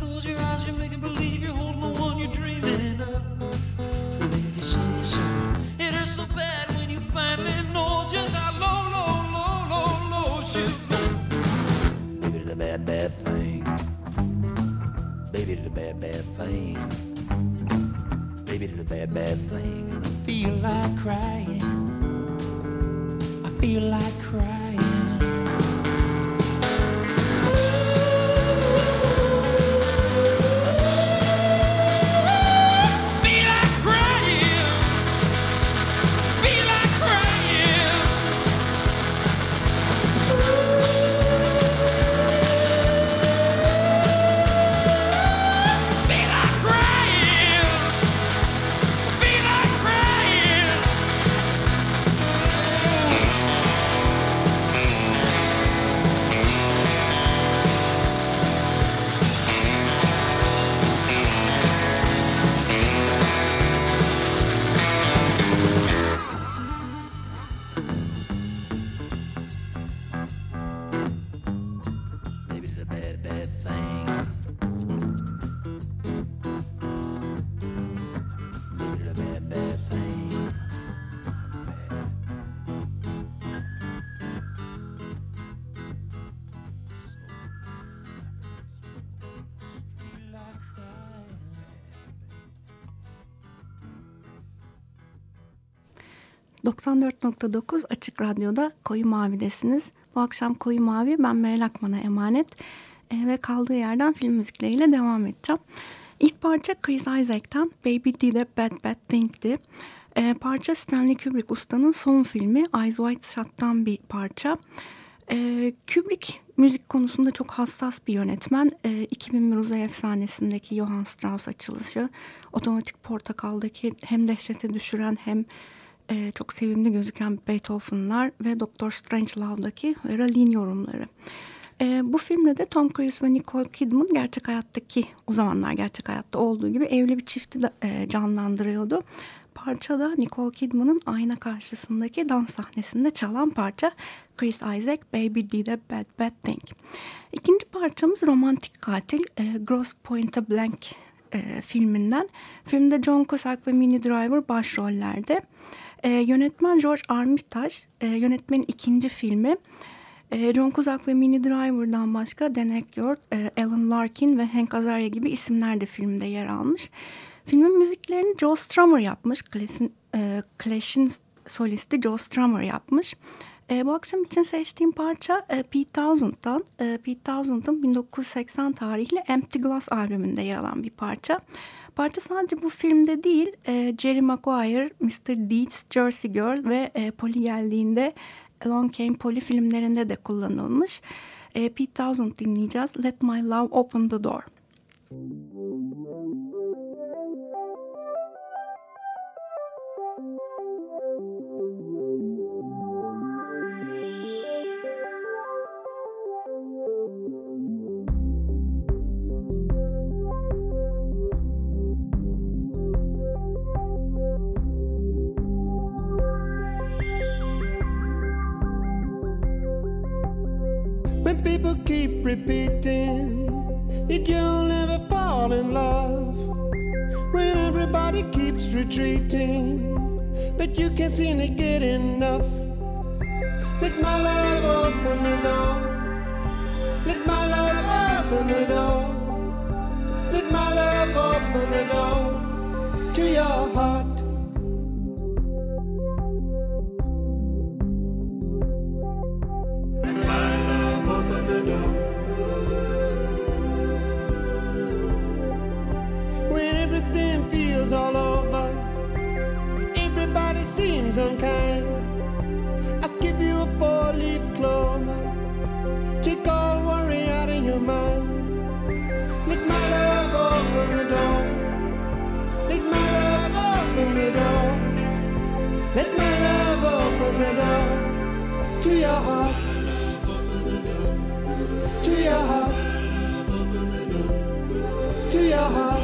close your eyes, you're making believe you're holding the one you're dreaming of. And if you say so, hurts so bad when you finally know just how low, low, low, low, low she'll go. Baby, a bad, bad thing. Baby, the bad, bad thing. Baby, the bad, bad thing. And I feel like crying. I feel like crying. ...94.9 Açık Radyo'da Koyu Mavi'desiniz. Bu akşam Koyu Mavi ben Meral Akman'a emanet e, ve kaldığı yerden film müzikleriyle devam edeceğim. İlk parça Chris Isaac'tan Baby Did a Bad Bad Thing'di. E, parça Stanley Kubrick ustanın son filmi Eyes Wide Shut'tan bir parça. E, Kubrick müzik konusunda çok hassas bir yönetmen. E, 2001 Uzay Efsanesi'ndeki Johann Strauss açılışı, Otomatik Portakal'daki hem dehşete düşüren hem e, çok sevimli gözüken Beethoven'lar ve Doktor Strangelove'daki Vera Lynn yorumları. E, bu filmde de Tom Cruise ve Nicole Kidman gerçek hayattaki o zamanlar gerçek hayatta olduğu gibi evli bir çifti de, e, canlandırıyordu. Parçada Nicole Kidman'ın ayna karşısındaki dans sahnesinde çalan parça Chris Isaac Baby Did a Bad Bad Thing. İkinci parçamız romantik katil e, Gross Point Blank e, filminden. Filmde John Cusack ve Minnie Driver başrollerde. E, yönetmen George Armitage, e, yönetmenin ikinci filmi. E, John Cusack ve Minnie Driver'dan başka Dan Aykroyd, e, Alan Larkin ve Hank Azaria gibi isimler de filmde yer almış. Filmin müziklerini Joe Strummer yapmış. Clash'in e, solisti Joe Strummer yapmış. E, bu akşam için seçtiğim parça e, Pete Townsend'dan. E, Pete Townsend'ın 1980 tarihli Empty Glass albümünde yer alan bir parça. Parça sadece bu filmde değil, e, Jerry Maguire, Mr. Deeds, Jersey Girl ve e, Polly geldiğinde Along Came Polly filmlerinde de kullanılmış. E, Pete Townsend dinleyeceğiz. Let My Love Open the Door. Thank. When people keep repeating it, you'll never fall in love. When everybody keeps retreating, but you can't seem to get enough. Let my love open the door. Let my love open the door. Let my love open the door to your heart. Unkind. I'll give you a four leaf clover. Take all worry out of your mind. Let my love open the door. Let my love open the door. Let my love open the door to your heart. To your heart. To your heart.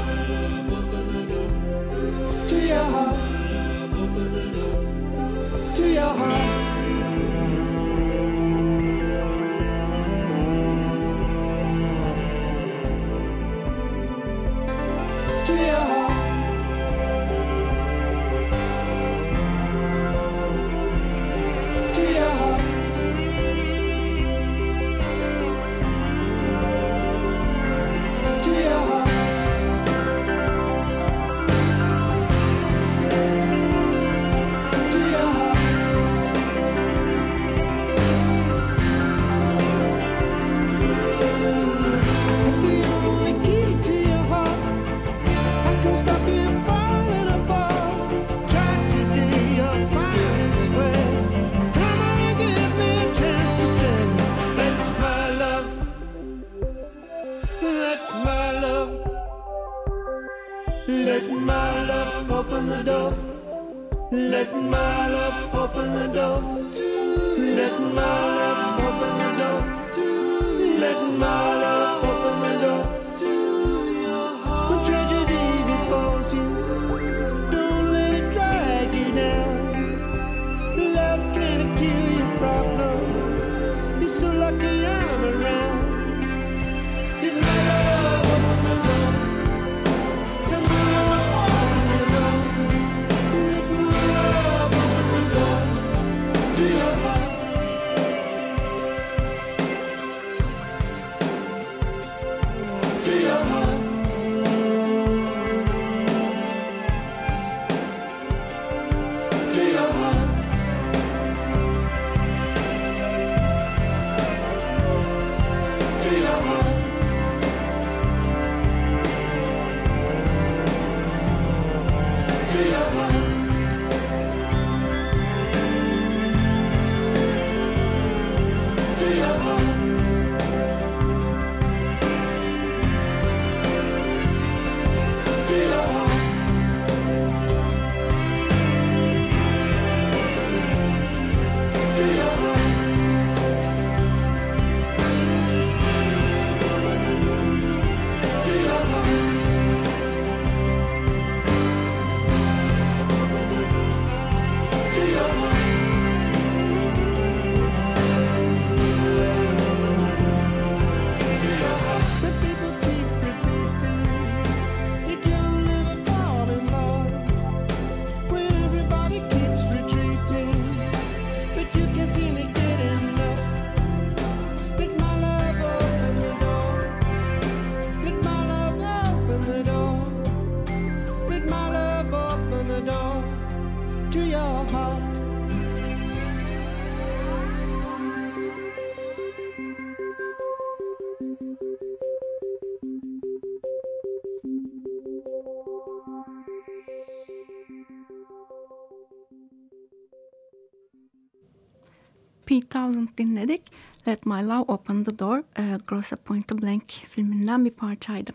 2000 dinledik. Let My Love Open The Door, e, Grosse Pointe Blank filminden bir parçaydı.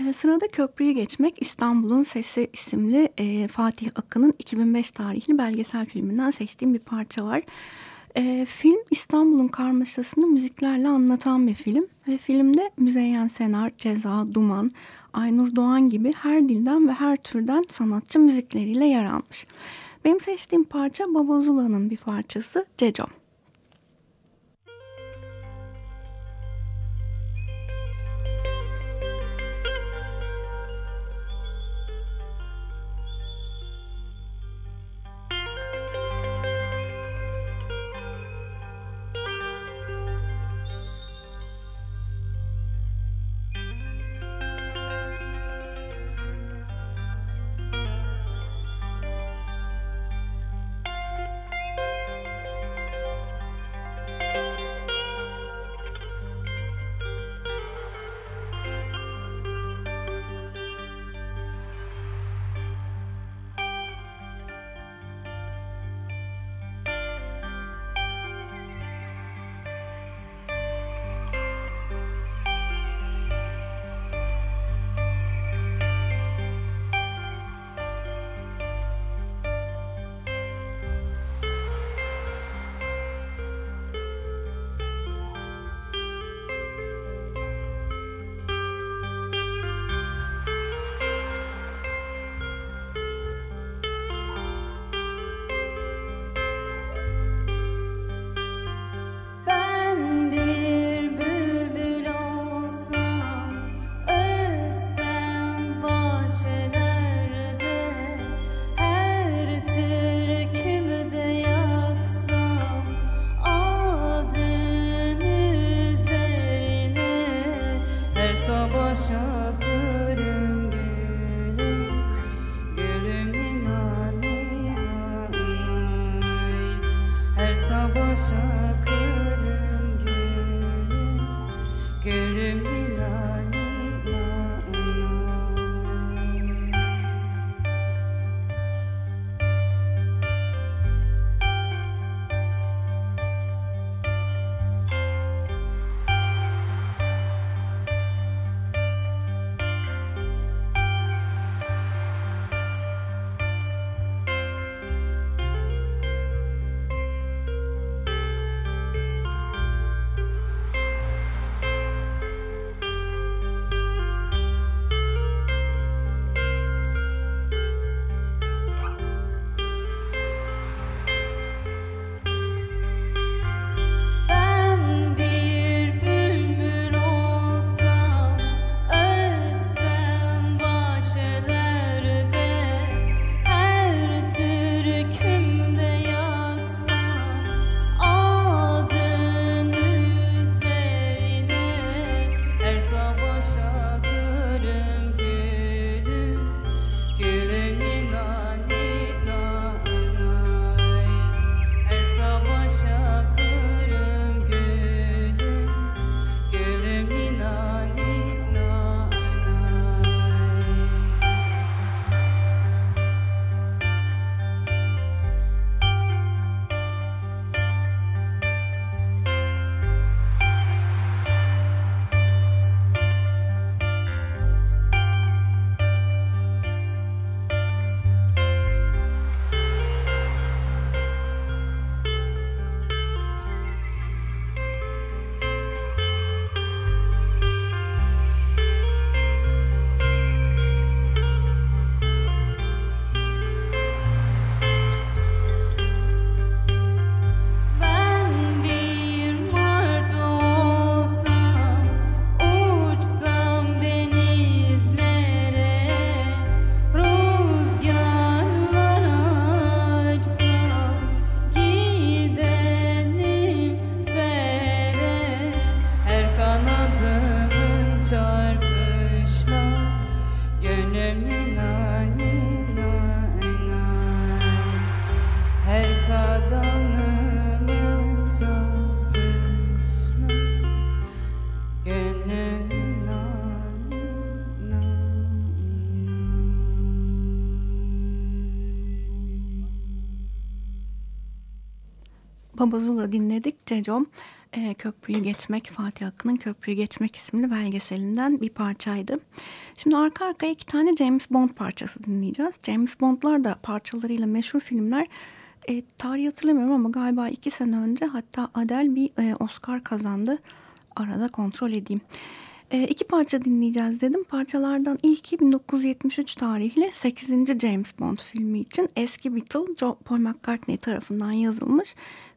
E, sırada köprüye geçmek İstanbul'un Sesi isimli e, Fatih Akın'ın 2005 tarihli belgesel filminden seçtiğim bir parça var. E, film İstanbul'un karmaşasını müziklerle anlatan bir film ve filmde Müzeyyen Senar, Ceza, Duman, Aynur Doğan gibi her dilden ve her türden sanatçı müzikleriyle yer almış. Benim seçtiğim parça Babozula'nın bir parçası Cecom. Babazula dinledik. Cecom e, Köprüyü Geçmek, Fatih Akın'ın Köprüyü Geçmek isimli belgeselinden bir parçaydı. Şimdi arka arkaya iki tane James Bond parçası dinleyeceğiz. James Bond'lar da parçalarıyla meşhur filmler. E, tarihi hatırlamıyorum ama galiba iki sene önce hatta Adele bir e, Oscar kazandı. Arada kontrol edeyim. E, iki parça dinleyeceğiz dedim. Parçalardan ilki 1973 tarihli 8. James Bond filmi için eski Beatle Paul McCartney tarafından yazılmış.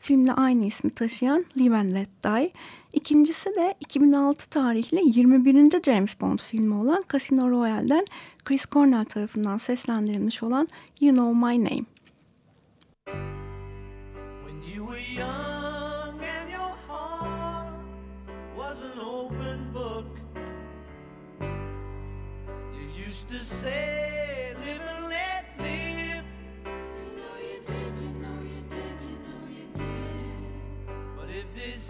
Filmle aynı ismi taşıyan Live and Let Die. İkincisi de 2006 tarihli 21. James Bond filmi olan Casino Royale'den Chris Cornell tarafından seslendirilmiş olan You Know My Name. When you were young and your heart was an open book You used to say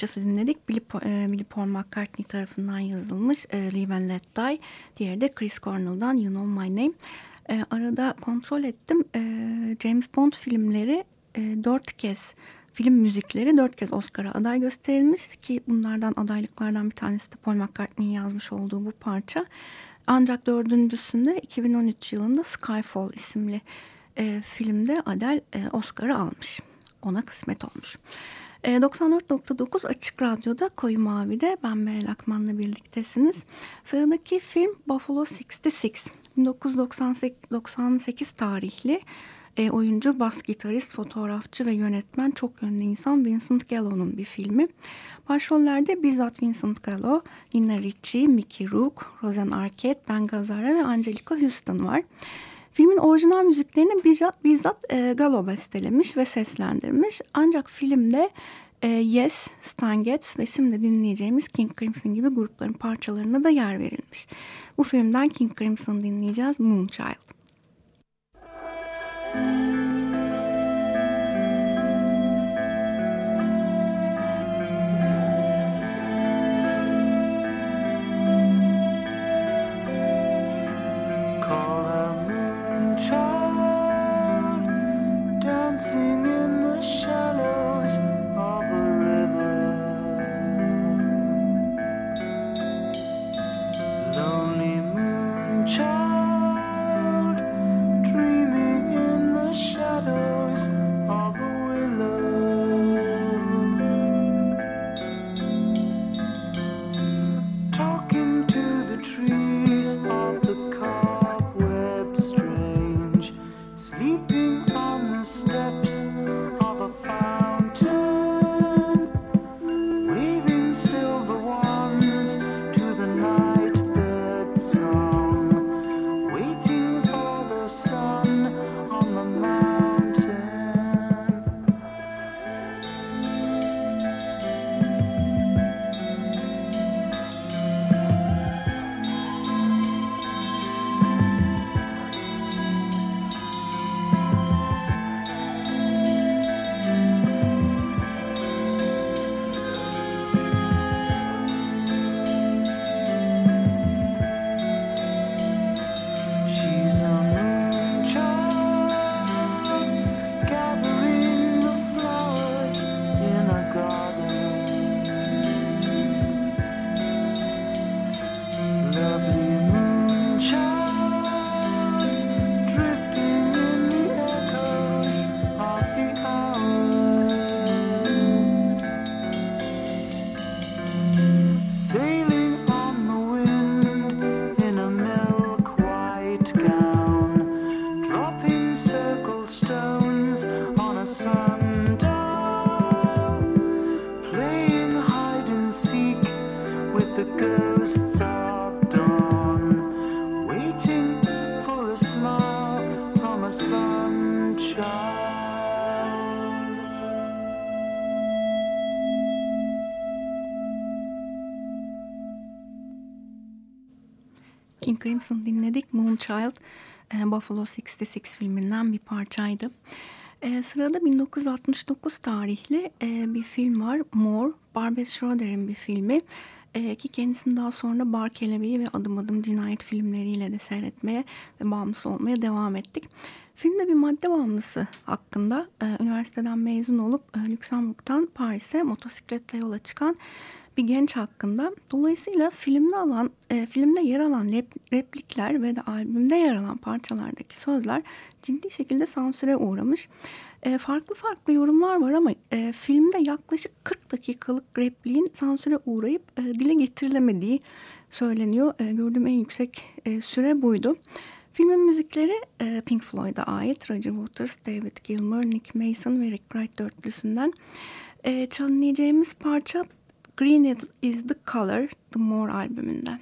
parçası dinledik. Billy, e, Paul McCartney tarafından yazılmış e, Live and Let Die. Diğeri de Chris Cornell'dan You Know My Name. E, arada kontrol ettim. E, James Bond filmleri dört kez film müzikleri dört kez Oscar'a aday gösterilmiş ki bunlardan adaylıklardan bir tanesi de Paul McCartney'in yazmış olduğu bu parça. Ancak dördüncüsünde 2013 yılında Skyfall isimli filmde Adele e, Oscar'ı almış. Ona kısmet olmuş. E, 94.9 Açık Radyo'da Koyu Mavi'de ben Meral Akman'la birliktesiniz. Sıradaki film Buffalo 66. 1998 tarihli e, oyuncu, bas gitarist, fotoğrafçı ve yönetmen çok yönlü insan Vincent Gallo'nun bir filmi. Başrollerde bizzat Vincent Gallo, Nina Ricci, Mickey Rourke, Roseanne Arquette, Ben Gazzara ve Angelica Houston var. Filmin orijinal müziklerini bizzat, bizzat e, Gallo bestelemiş ve seslendirmiş. Ancak filmde e, Yes, Stan Getz ve şimdi dinleyeceğimiz King Crimson gibi grupların parçalarına da yer verilmiş. Bu filmden King Crimson dinleyeceğiz Moonchild. Buffalo 66 filminden bir parçaydı. E, sırada 1969 tarihli e, bir film var. More, Barbet Schroeder'in bir filmi. E, ki kendisini daha sonra Bar Kelebeği ve Adım Adım Cinayet filmleriyle de seyretmeye ve bağımlısı olmaya devam ettik. Filmde bir madde bağımlısı hakkında e, üniversiteden mezun olup e, Lüksemburg'dan Paris'e motosikletle yola çıkan bir genç hakkında. Dolayısıyla filmde alan, e, filmde yer alan rep, replikler ve de albümde yer alan parçalardaki sözler ciddi şekilde sansüre uğramış. E, farklı farklı yorumlar var ama e, filmde yaklaşık 40 dakikalık repliğin sansüre uğrayıp e, dile getirilemediği söyleniyor. E, gördüğüm en yüksek e, süre buydu. Filmin müzikleri e, Pink Floyd'a ait. Roger Waters, David Gilmour, Nick Mason ve Rick Wright dörtlüsünden. E, çalınacağımız parça Green is the Color, The More albümünden.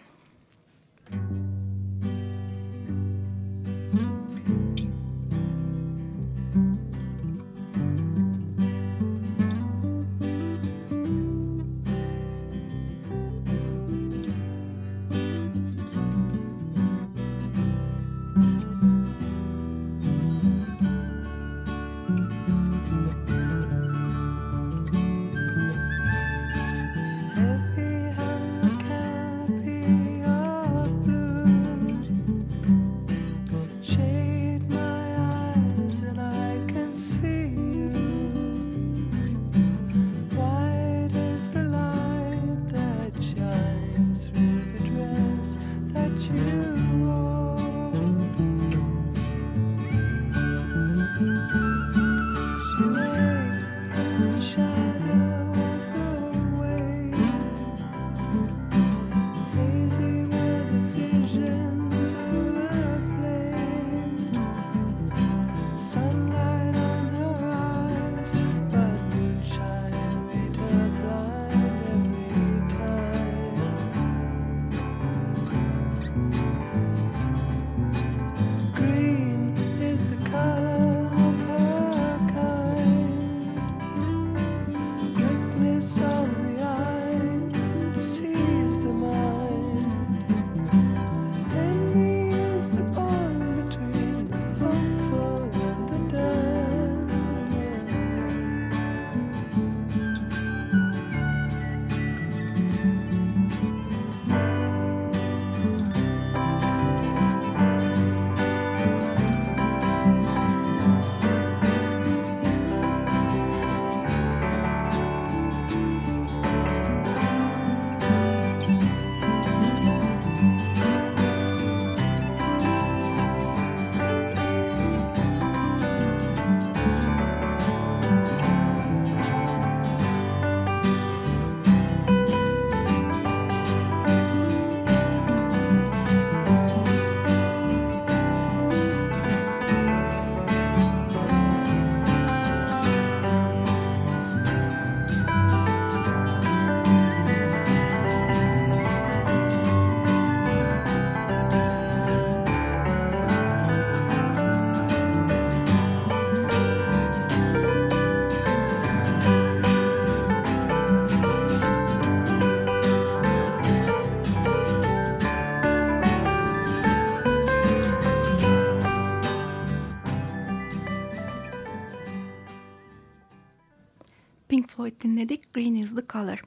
Green is the Color.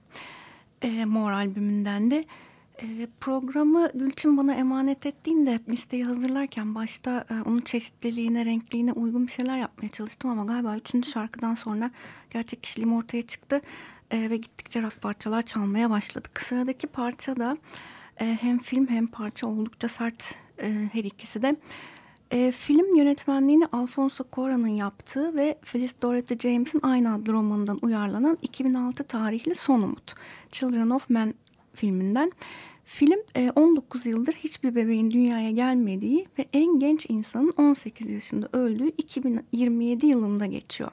E, Mor albümünden de. E, programı Gülçin bana emanet ettiğinde listeyi hazırlarken başta e, onun çeşitliliğine, renkliliğine uygun bir şeyler yapmaya çalıştım ama galiba üçüncü şarkıdan sonra gerçek kişiliğim ortaya çıktı e, ve gittikçe rock parçalar çalmaya başladık. Sıradaki parça da e, hem film hem parça oldukça sert e, her ikisi de. E, film yönetmenliğini Alfonso Cuarón'un yaptığı ve Phyllis Dorothy James'in aynı adlı romanından uyarlanan 2006 tarihli Son Umut, Children of Men filminden. Film e, 19 yıldır hiçbir bebeğin dünyaya gelmediği ve en genç insanın 18 yaşında öldüğü 2027 yılında geçiyor.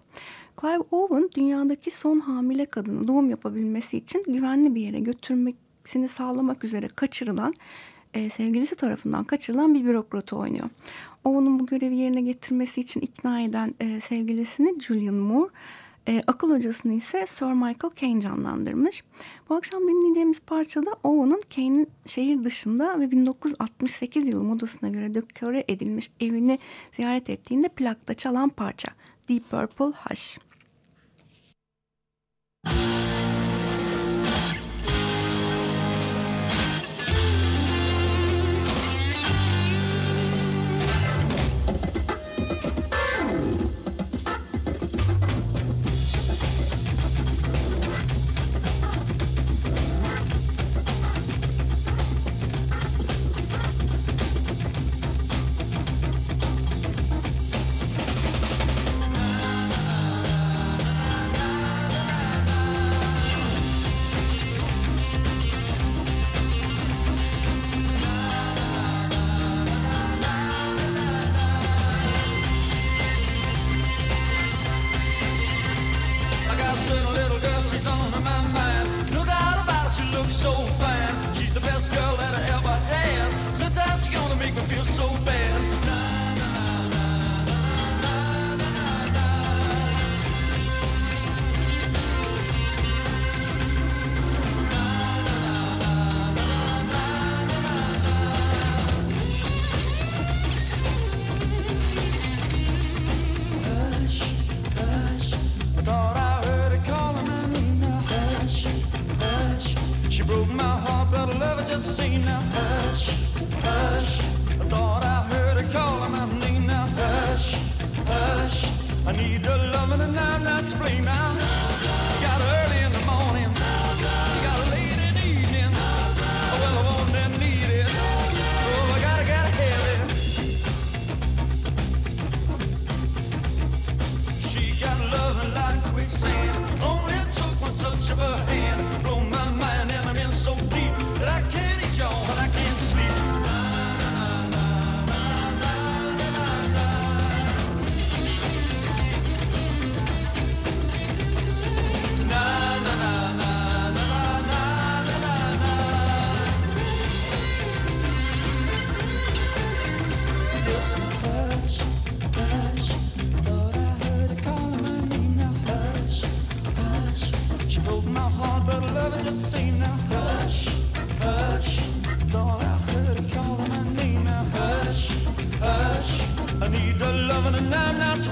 Clive Owen dünyadaki son hamile kadını doğum yapabilmesi için güvenli bir yere götürmesini sağlamak üzere kaçırılan e, sevgilisi tarafından kaçırılan bir bürokratı oynuyor. Owen'un bu görevi yerine getirmesi için ikna eden e, sevgilisini Julian Moore E, akıl hocasını ise Sir Michael Caine canlandırmış. Bu akşam dinleyeceğimiz parçada Owen'ın Caine'in şehir dışında ve 1968 yılı modasına göre dekore edilmiş evini ziyaret ettiğinde plakta çalan parça Deep Purple Hush. I just same now. Hush, hush. I thought I heard her calling my name now. Hush, hush. I need her loving and I'm not to blame now.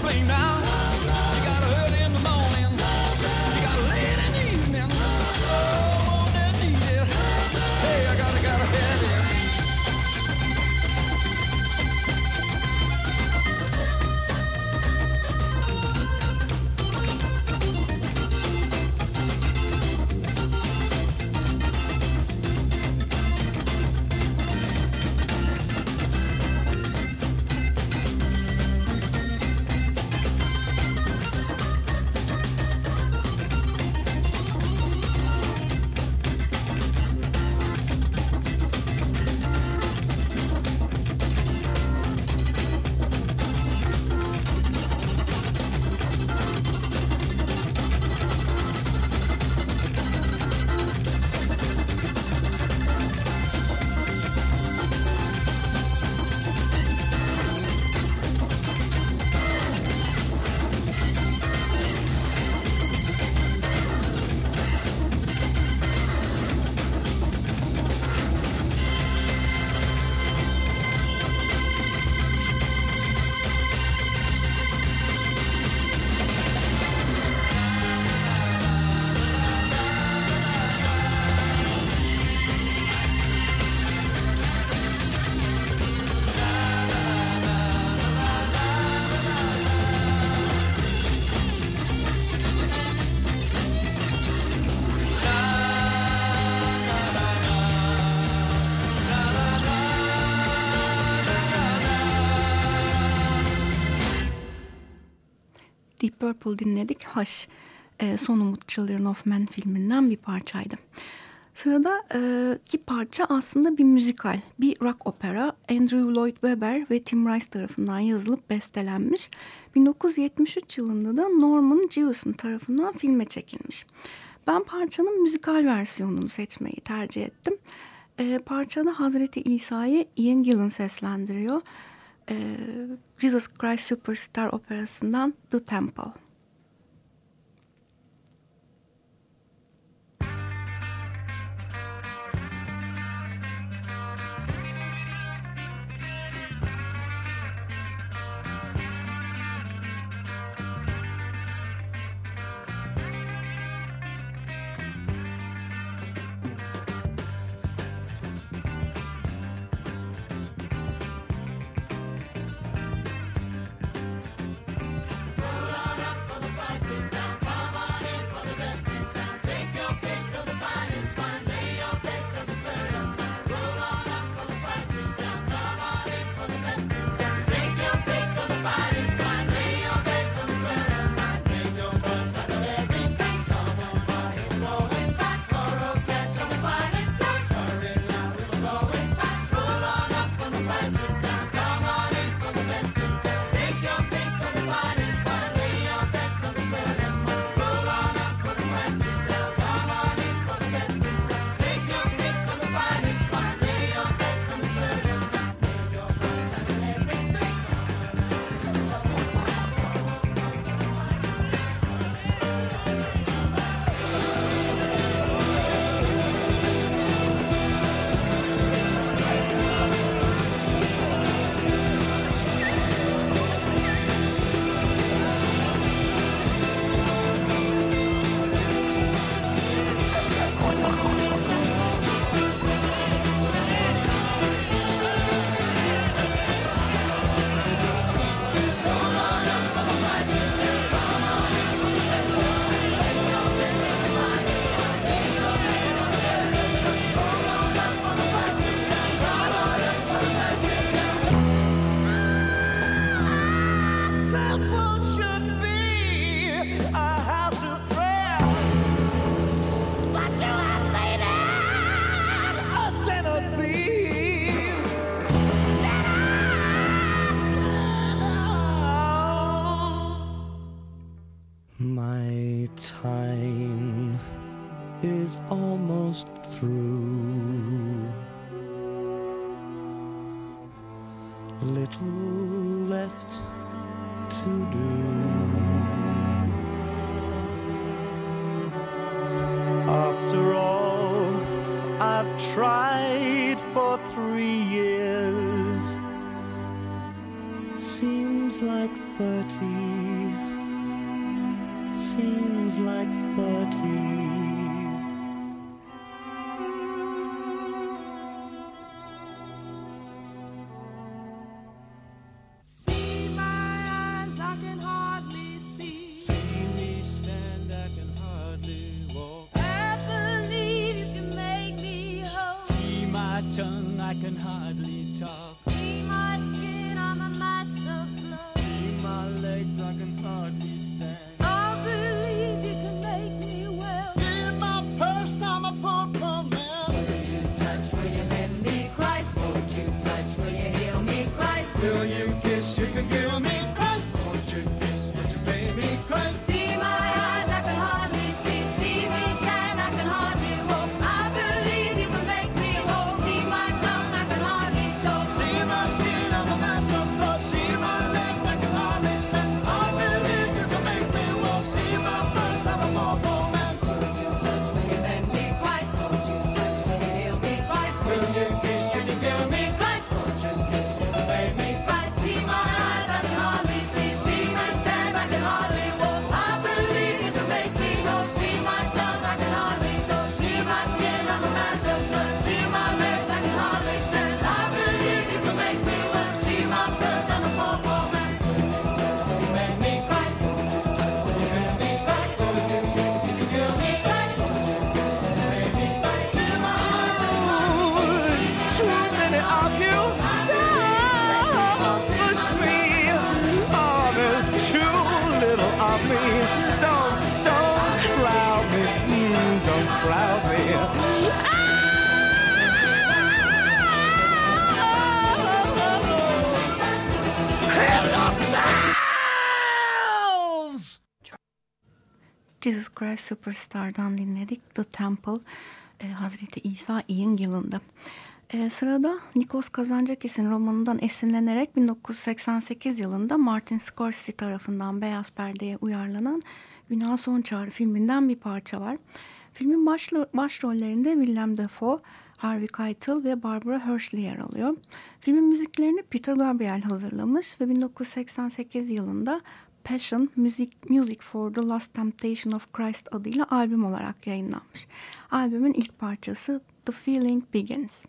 Blame Purple dinledik. Hush, e, Son Umut Children of Men filminden bir parçaydı. Sırada e, iki parça aslında bir müzikal, bir rock opera. Andrew Lloyd Webber ve Tim Rice tarafından yazılıp bestelenmiş. 1973 yılında da Norman Jewison tarafından filme çekilmiş. Ben parçanın müzikal versiyonunu seçmeyi tercih ettim. E, parçada Hazreti İsa'yı Ian Gillan seslendiriyor. Jesus Christ Superstar operasından The Temple. Christ Superstar'dan dinledik. The Temple e, Hazreti İsa İyin yılında. E, sırada Nikos Kazancakis'in romanından esinlenerek 1988 yılında Martin Scorsese tarafından Beyaz Perde'ye uyarlanan Günah Son Çağrı filminden bir parça var. Filmin başlo başrollerinde Willem Dafoe, Harvey Keitel ve Barbara Hershey yer alıyor. Filmin müziklerini Peter Gabriel hazırlamış ve 1988 yılında Passion Music, Music for the Last Temptation of Christ adıyla albüm olarak yayınlanmış. Albümün ilk parçası The Feeling Begins.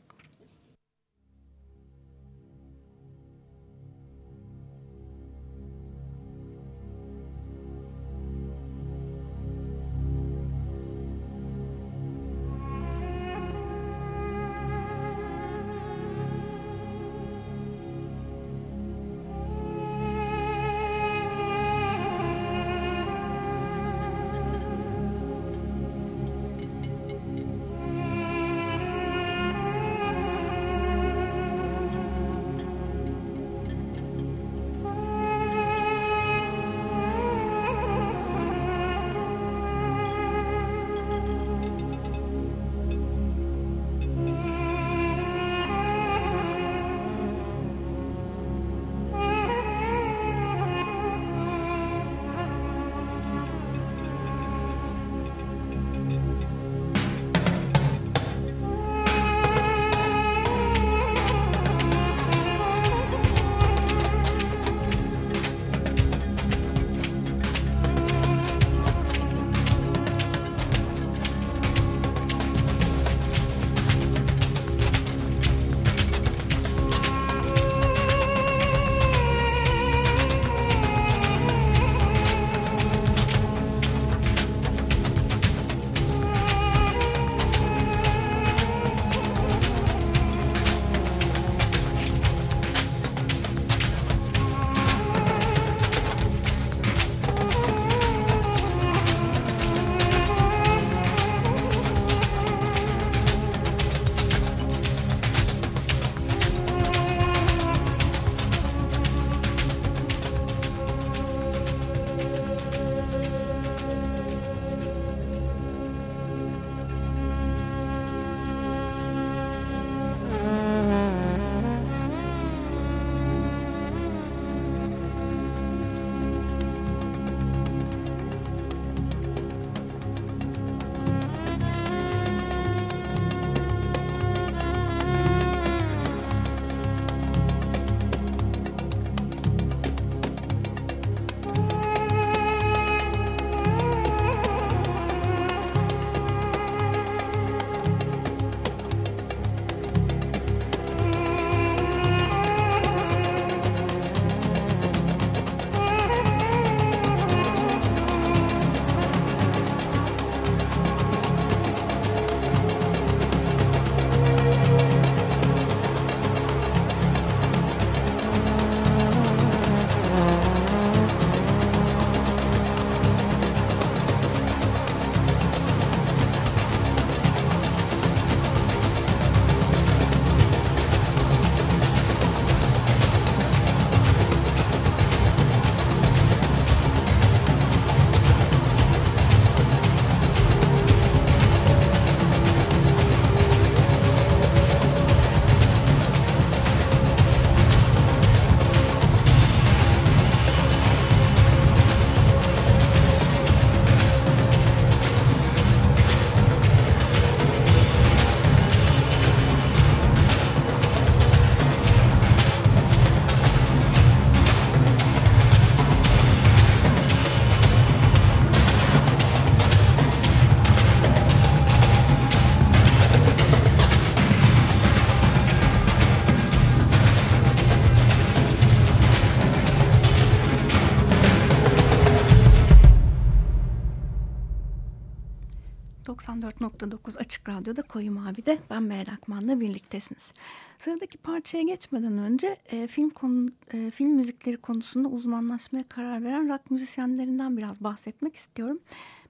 95.9 Açık Radyo'da Koyu Mavi'de ben Meral Akman'la birliktesiniz. Sıradaki parçaya geçmeden önce e, film konu, e, film müzikleri konusunda uzmanlaşmaya karar veren rock müzisyenlerinden biraz bahsetmek istiyorum.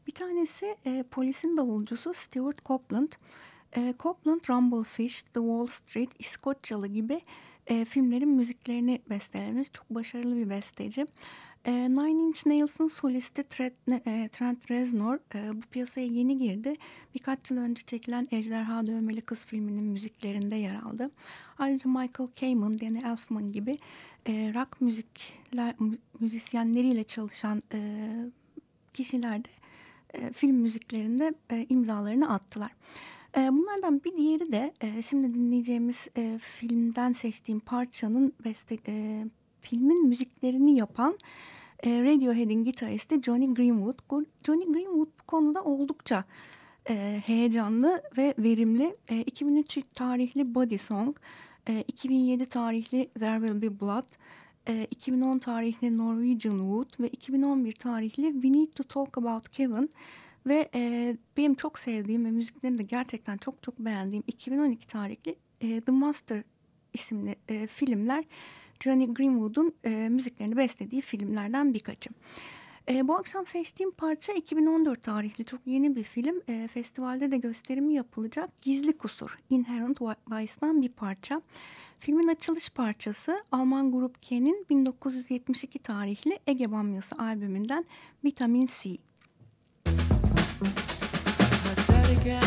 Bir tanesi e, polisin davulcusu Stuart Copeland. E, Copeland, Rumblefish, The Wall Street, İskoçyalı gibi e, filmlerin müziklerini bestelemiş. Çok başarılı bir besteci. E, Nine Inch Nails'ın solisti Trent, e, Reznor e, bu piyasaya yeni girdi. Birkaç yıl önce çekilen Ejderha Dövmeli Kız filminin müziklerinde yer aldı. Ayrıca Michael Kamen, Danny Elfman gibi e, rock müzikler, müzisyenleriyle çalışan kişiler de film müziklerinde imzalarını attılar. Bunlardan bir diğeri de şimdi dinleyeceğimiz filmden seçtiğim parçanın beste, filmin müziklerini yapan e, Radiohead'in gitaristi Johnny Greenwood. Johnny Greenwood bu konuda oldukça e, heyecanlı ve verimli. E, 2003 tarihli Body Song, e, 2007 tarihli There Will Be Blood, e, 2010 tarihli Norwegian Wood ve 2011 tarihli We Need to Talk About Kevin ve e, benim çok sevdiğim ve müziklerini de gerçekten çok çok beğendiğim 2012 tarihli e, The Master isimli e, filmler Johnny Greenwood'un e, müziklerini beslediği filmlerden birkaçı. E, bu akşam seçtiğim parça 2014 tarihli çok yeni bir film. E, festivalde de gösterimi yapılacak Gizli Kusur, Inherent Vice'dan bir parça. Filmin açılış parçası Alman grup Ken'in 1972 tarihli Ege Bamyası albümünden Vitamin C. Stay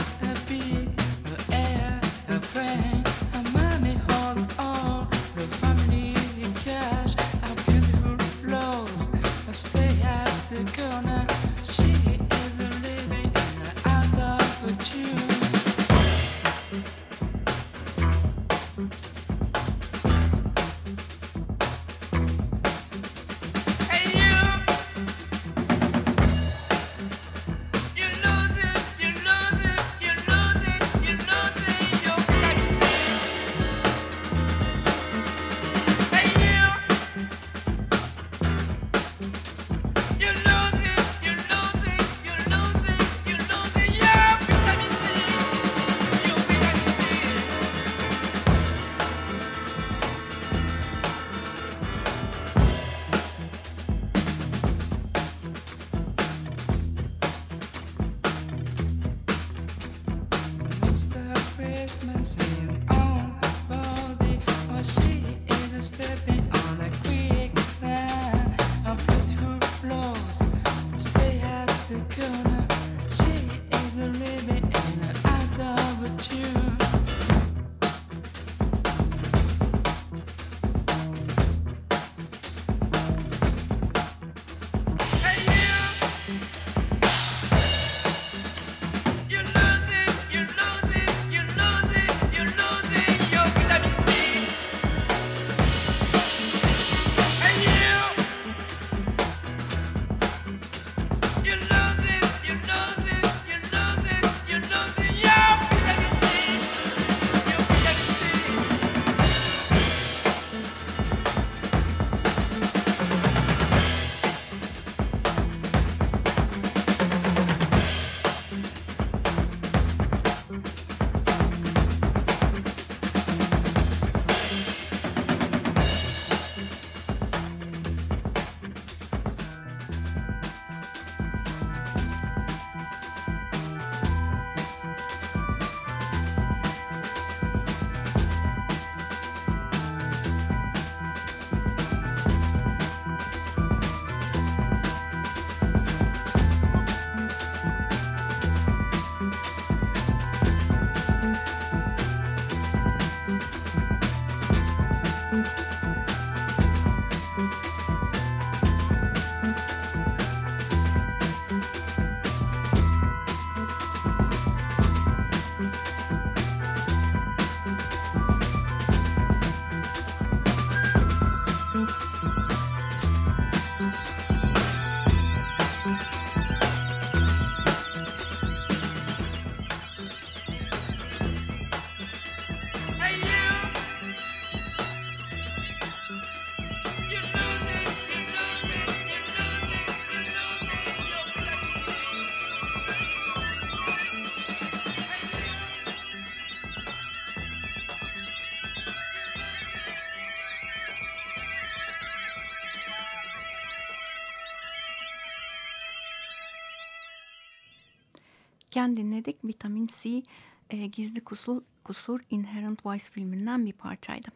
Weekend dinledik. Vitamin C e, Gizli Kusur, Kusur Inherent Vice filminden bir parçaydı.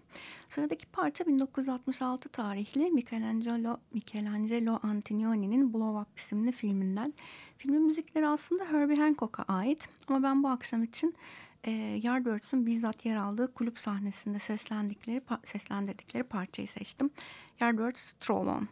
Sıradaki parça 1966 tarihli Michelangelo, Michelangelo Antonioni'nin Blow Up isimli filminden. Filmin müzikleri aslında Herbie Hancock'a ait ama ben bu akşam için e, Yardbirds'ün bizzat yer aldığı kulüp sahnesinde seslendikleri, seslendirdikleri parçayı seçtim. Yardbirds Stroll On.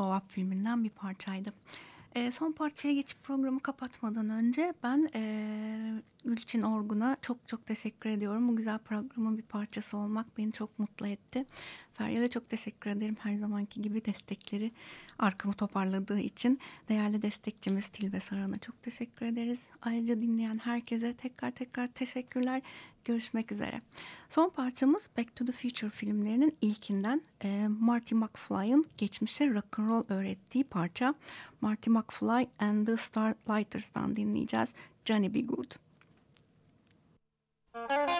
Blow Up filminden bir parçaydı. E, son parçaya geçip programı kapatmadan önce ben e, Gülçin Orgun'a çok çok teşekkür ediyorum. Bu güzel programın bir parçası olmak beni çok mutlu etti. Feryal'e çok teşekkür ederim her zamanki gibi destekleri arkamı toparladığı için. Değerli destekçimiz Tilbe Saran'a çok teşekkür ederiz. Ayrıca dinleyen herkese tekrar tekrar teşekkürler. Görüşmek üzere. Son parçamız Back to the Future filmlerinin ilkinden e, Marty McFly'ın geçmişe rock'n'roll öğrettiği parça Marty McFly and the Starlighters'tan dinleyeceğiz. Johnny Be Good. Way